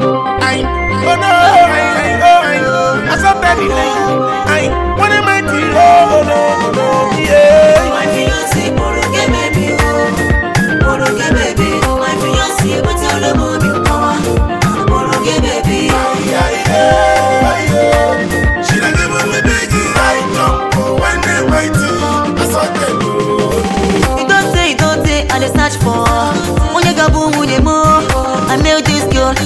Aye, oh no, aye, oh aye, I saw I to oh no,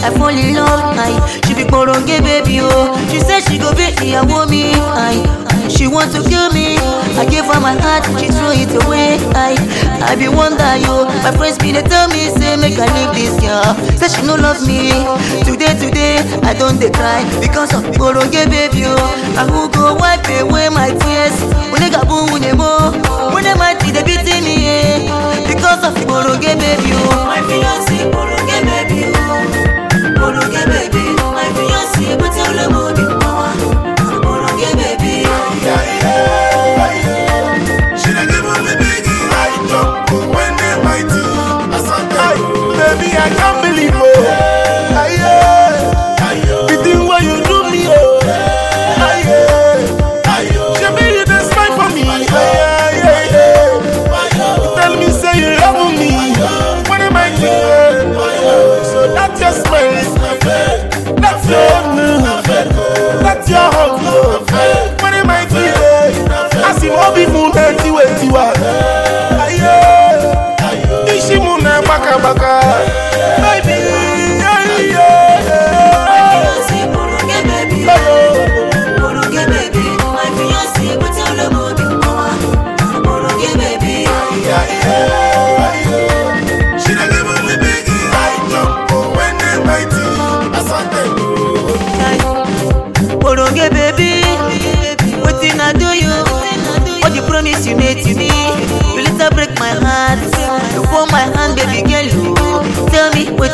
I fall in love. Aye, she be Boroge baby, oh. She said she go be ìyàwó mi. Aye, she want to kill me. I gave her my heart, she throw it away. Aye, I be wonder yo. My friends be they tell me say make I leave this girl. Say she no love me. Today, today, I don't dey cry because of Boroge baby, oh. I who go wipe away my tears. Onye gabu wunye mo. When them mighty they beating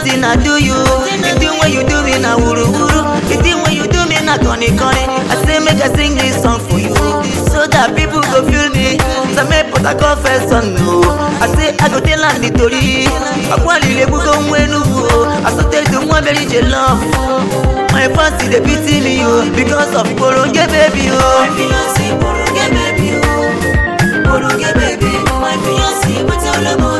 wetin I do you? The thing when you do me na wuru wuru. The thing when you do me na koni koni. I say make I sing this song for you, so that people go feel me. So make put a confess on no. I say I go tell am nítorí. Akwali le wẹ́nu wo. I so tell them one very love. My fancy dey pity me o because of Boroge baby o. My fiancé Boroge baby o. Boroge baby, my fiancé, but them all the.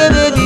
give it